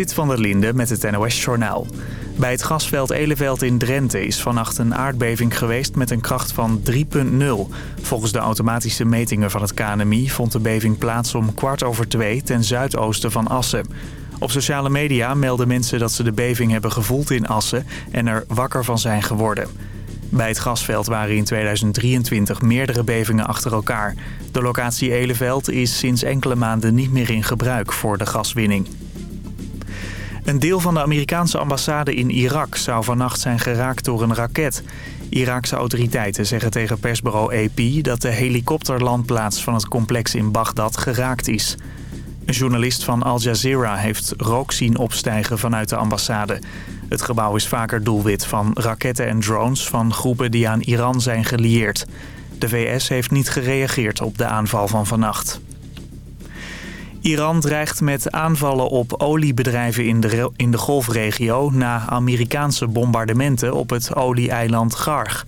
Zit van der Linde met het NOS-journaal. Bij het gasveld Eleveld in Drenthe is vannacht een aardbeving geweest met een kracht van 3,0. Volgens de automatische metingen van het KNMI vond de beving plaats om kwart over twee ten zuidoosten van Assen. Op sociale media melden mensen dat ze de beving hebben gevoeld in Assen en er wakker van zijn geworden. Bij het gasveld waren in 2023 meerdere bevingen achter elkaar. De locatie Eleveld is sinds enkele maanden niet meer in gebruik voor de gaswinning. Een deel van de Amerikaanse ambassade in Irak zou vannacht zijn geraakt door een raket. Iraakse autoriteiten zeggen tegen persbureau AP dat de helikopterlandplaats van het complex in Bagdad geraakt is. Een journalist van Al Jazeera heeft rook zien opstijgen vanuit de ambassade. Het gebouw is vaker doelwit van raketten en drones van groepen die aan Iran zijn gelieerd. De VS heeft niet gereageerd op de aanval van vannacht. Iran dreigt met aanvallen op oliebedrijven in de, in de golfregio... na Amerikaanse bombardementen op het olieeiland Garg.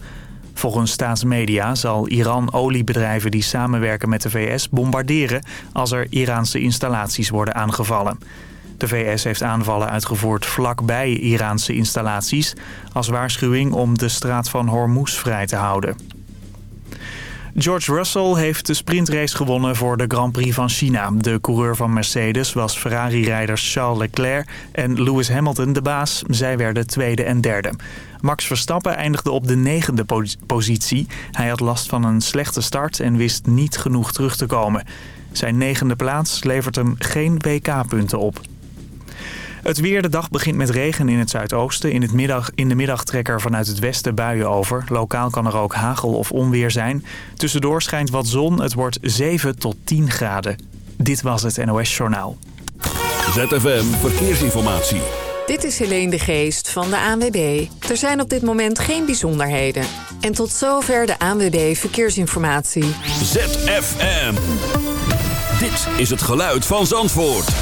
Volgens staatsmedia zal Iran oliebedrijven die samenwerken met de VS bombarderen... als er Iraanse installaties worden aangevallen. De VS heeft aanvallen uitgevoerd vlakbij Iraanse installaties... als waarschuwing om de straat van Hormuz vrij te houden. George Russell heeft de sprintrace gewonnen voor de Grand Prix van China. De coureur van Mercedes was Ferrari-rijders Charles Leclerc en Lewis Hamilton de baas. Zij werden tweede en derde. Max Verstappen eindigde op de negende positie. Hij had last van een slechte start en wist niet genoeg terug te komen. Zijn negende plaats levert hem geen WK-punten op. Het weer, de dag begint met regen in het zuidoosten. In, het middag, in de middag trekken er vanuit het westen buien over. Lokaal kan er ook hagel of onweer zijn. Tussendoor schijnt wat zon. Het wordt 7 tot 10 graden. Dit was het NOS Journaal. ZFM Verkeersinformatie. Dit is Helene de Geest van de ANWB. Er zijn op dit moment geen bijzonderheden. En tot zover de ANWB Verkeersinformatie. ZFM. Dit is het geluid van Zandvoort.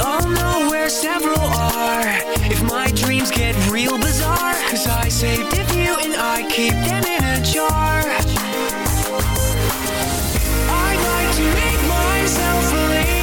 I'll know where several are if my dreams get real bizarre. Cause I saved a few and I keep them in a jar. I like to make myself believe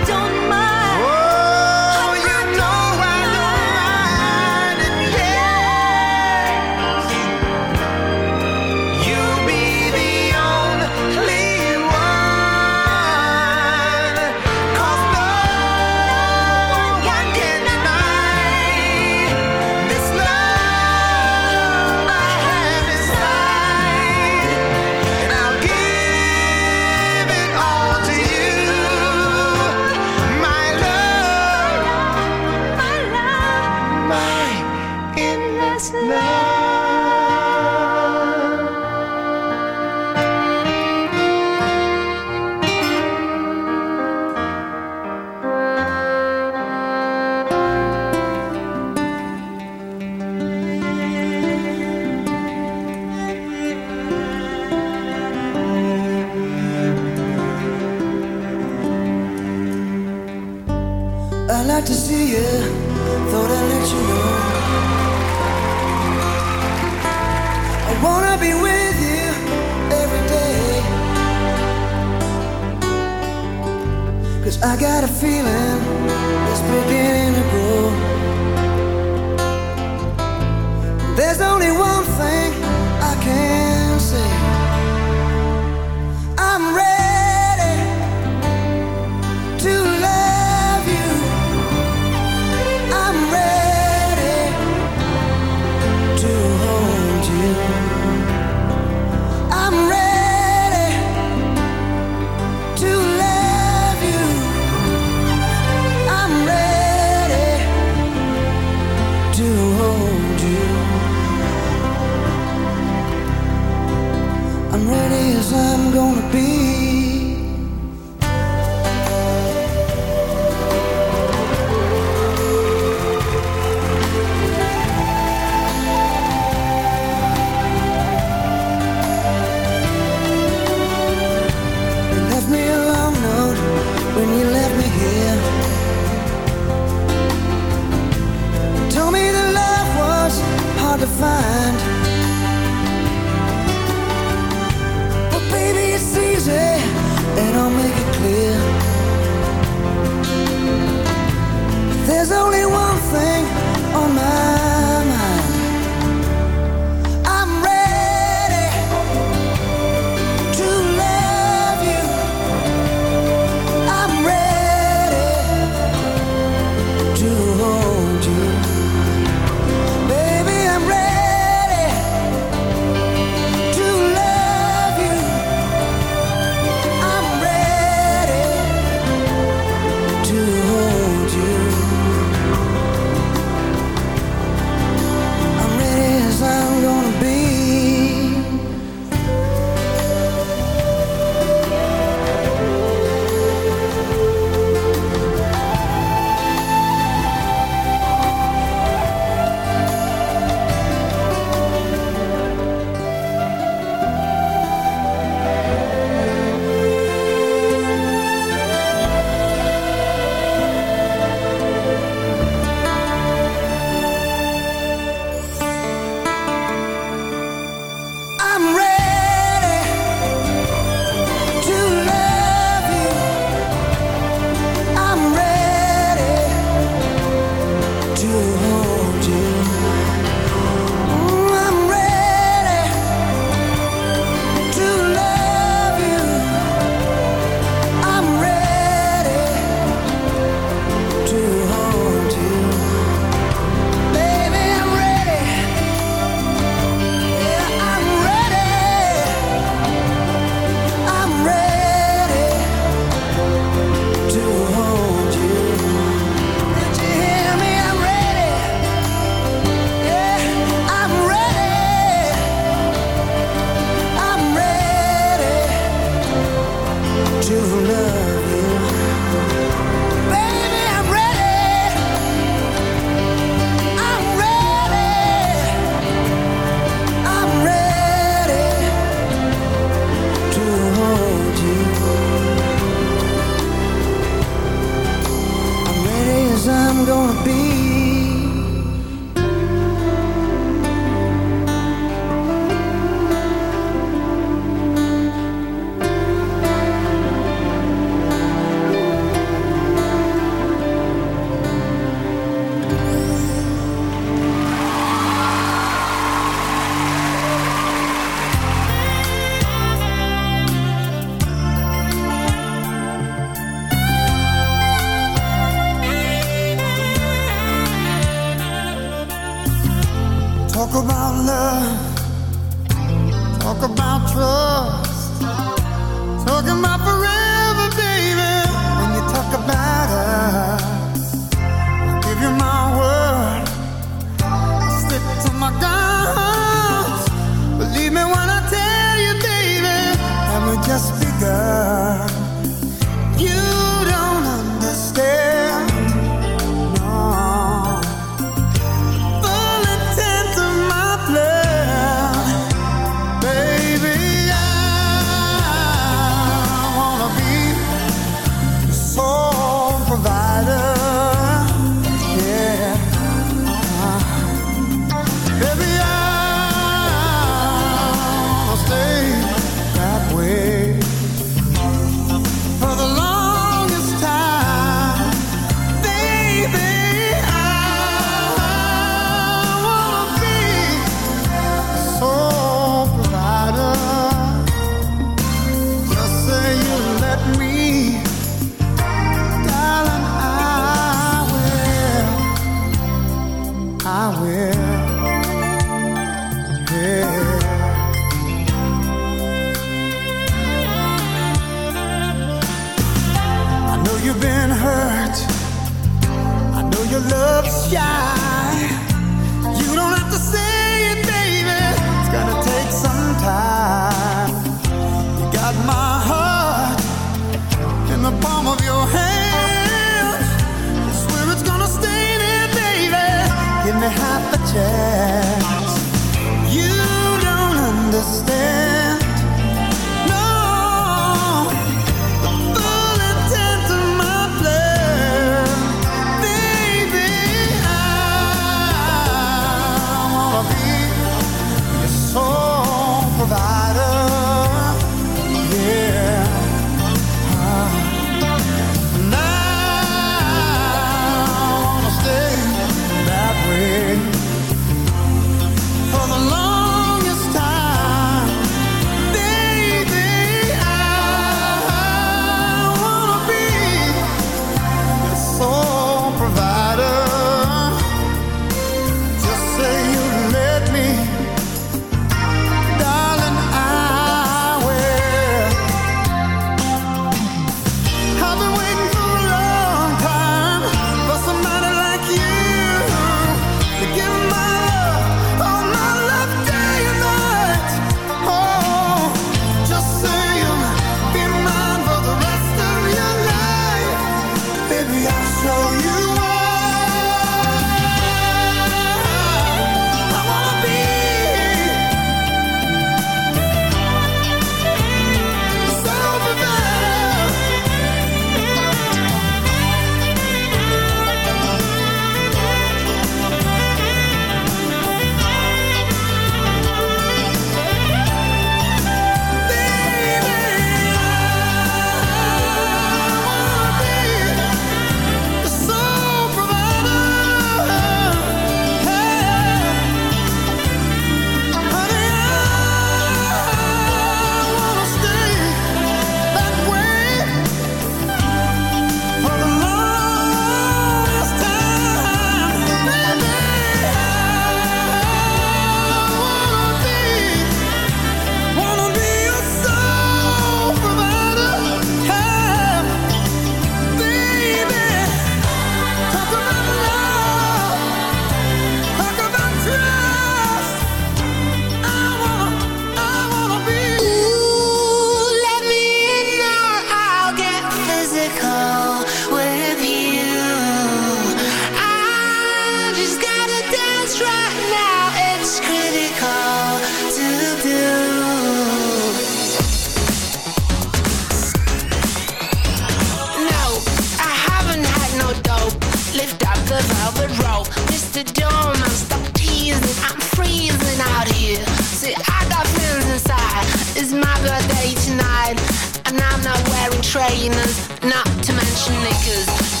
trainers, not to mention knickers.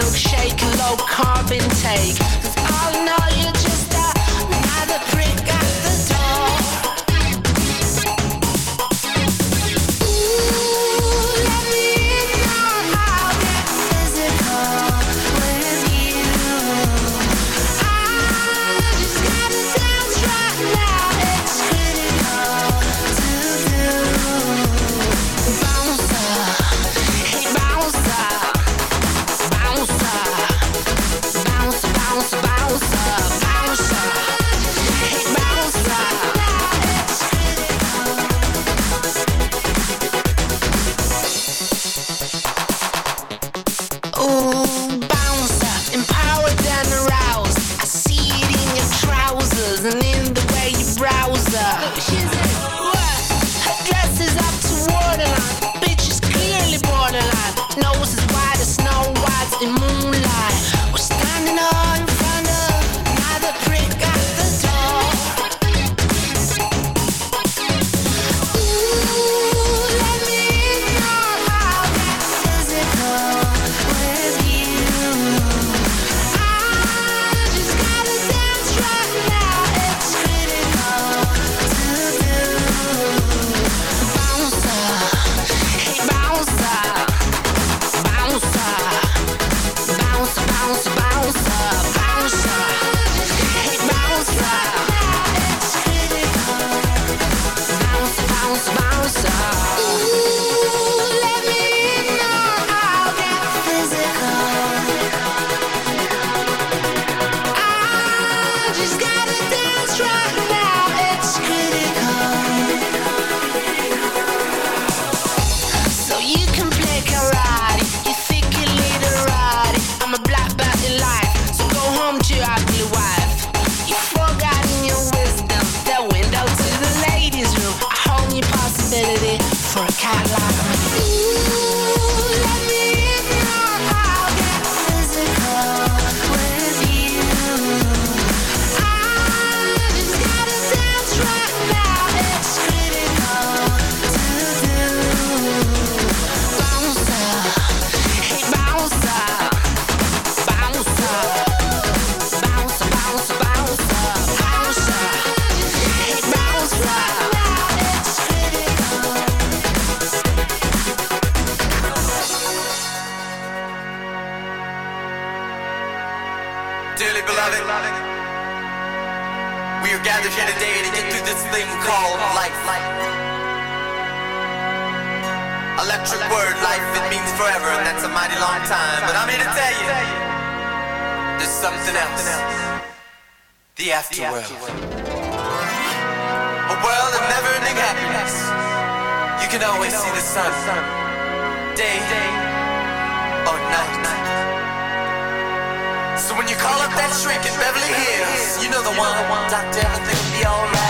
Milkshake, low carb intake. drinking Beverly Hills. You know the one. Doctor, everything will be alright.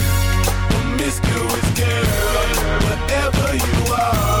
Girl, whatever you are,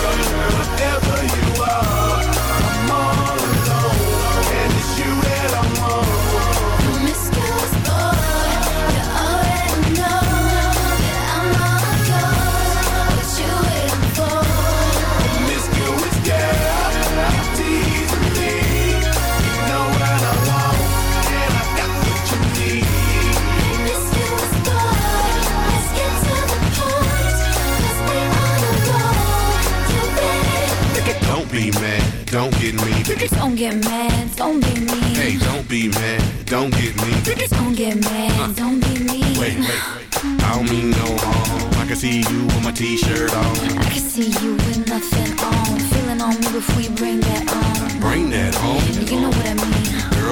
whatever you are, don't get me. Don't get mad, don't be mean. Hey, don't be mad, don't get me. Don't get mad, don't be mean. Wait, wait, I don't mean no harm. I can see you with my t-shirt on. I can see you with nothing on. Feeling on me before you bring that on. Bring that home. You know what I mean.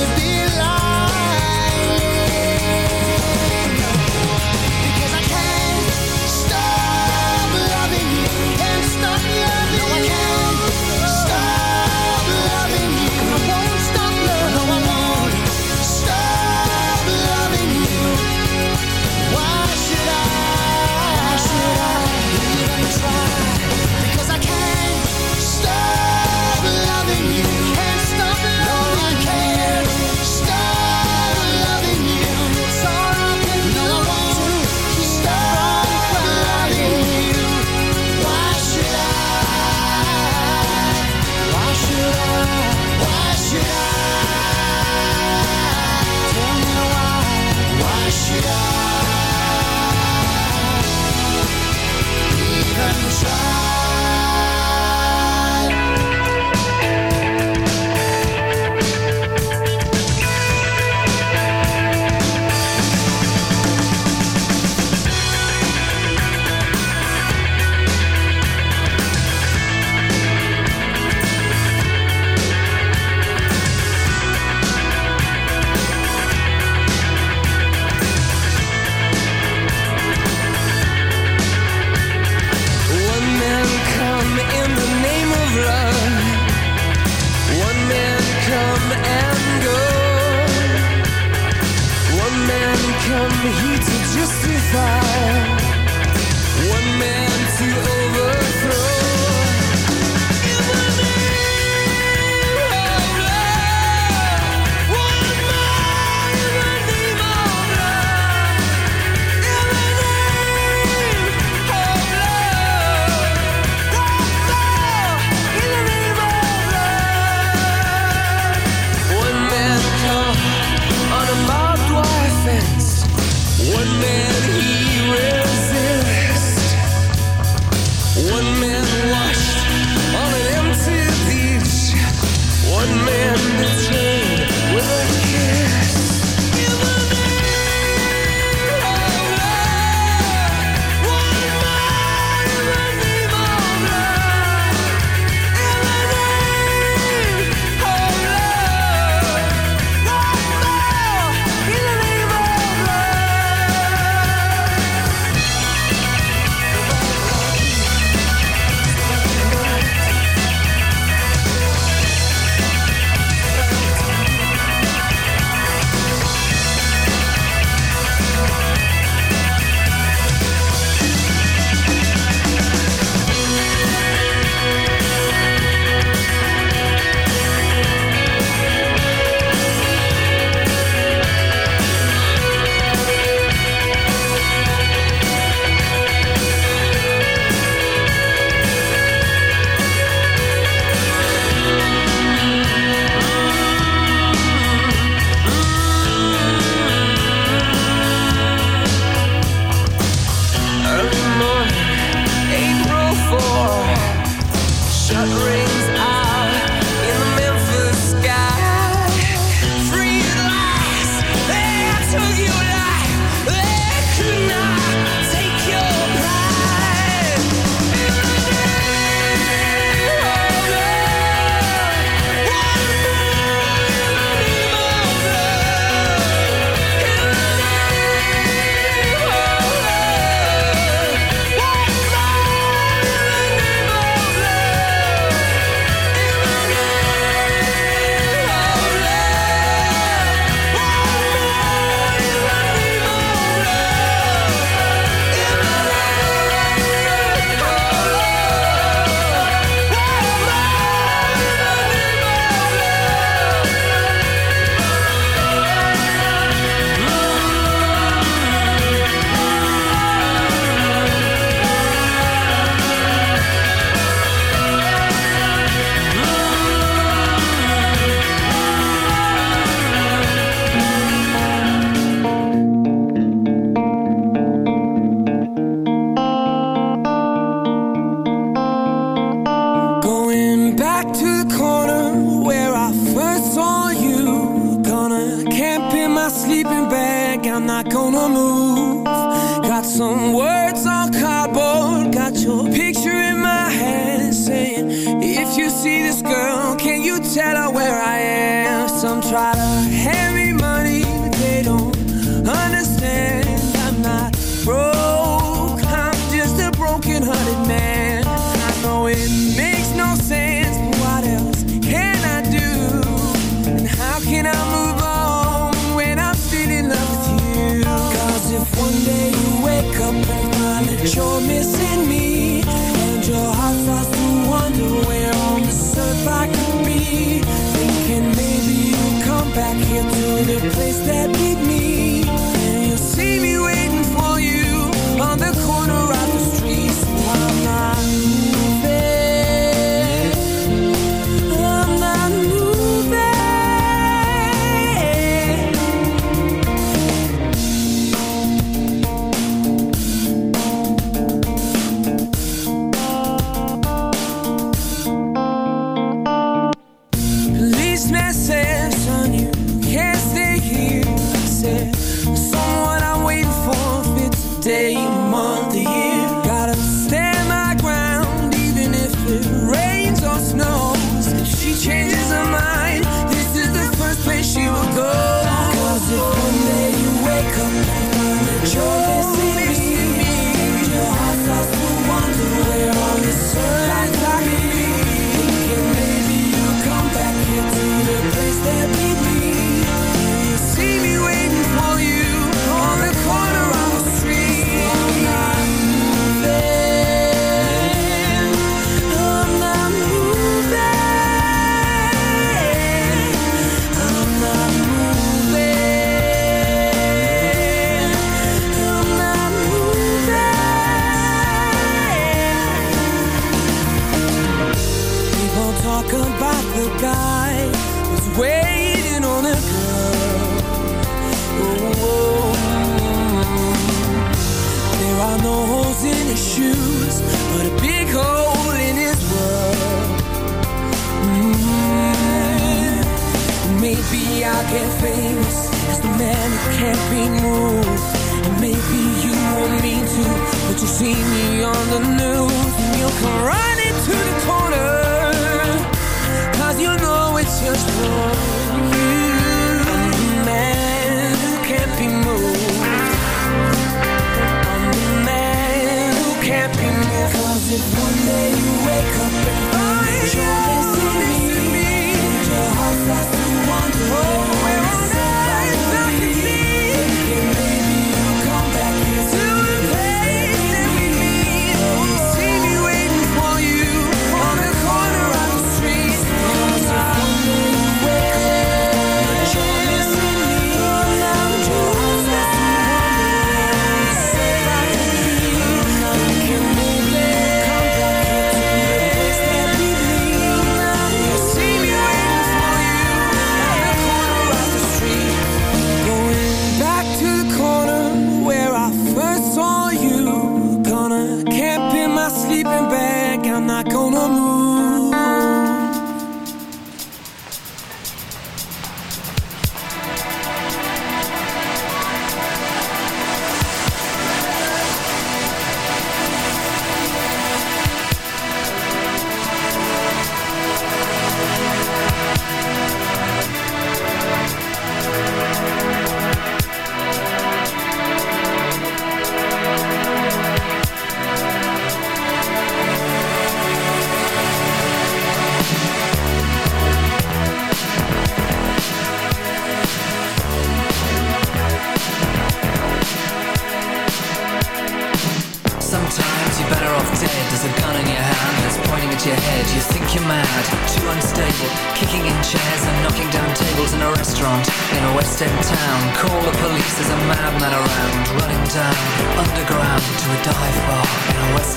Would be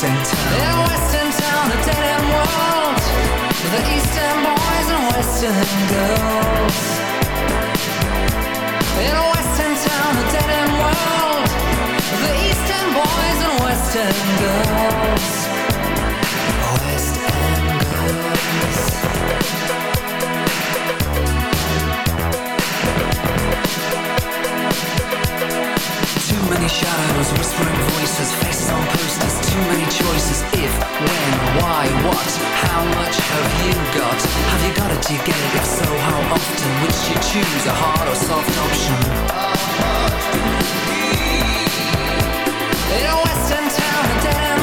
western town. In western town, a dead end world. The eastern boys and western girls. In western town, a dead end world. The eastern boys and western girls. Shadows, whispering voices, faces on posters, too many choices. If, when, why, what, how much have you got? Have you got it, do you get it? If so, how often? Which you choose, a hard or soft option? In a western town, a dead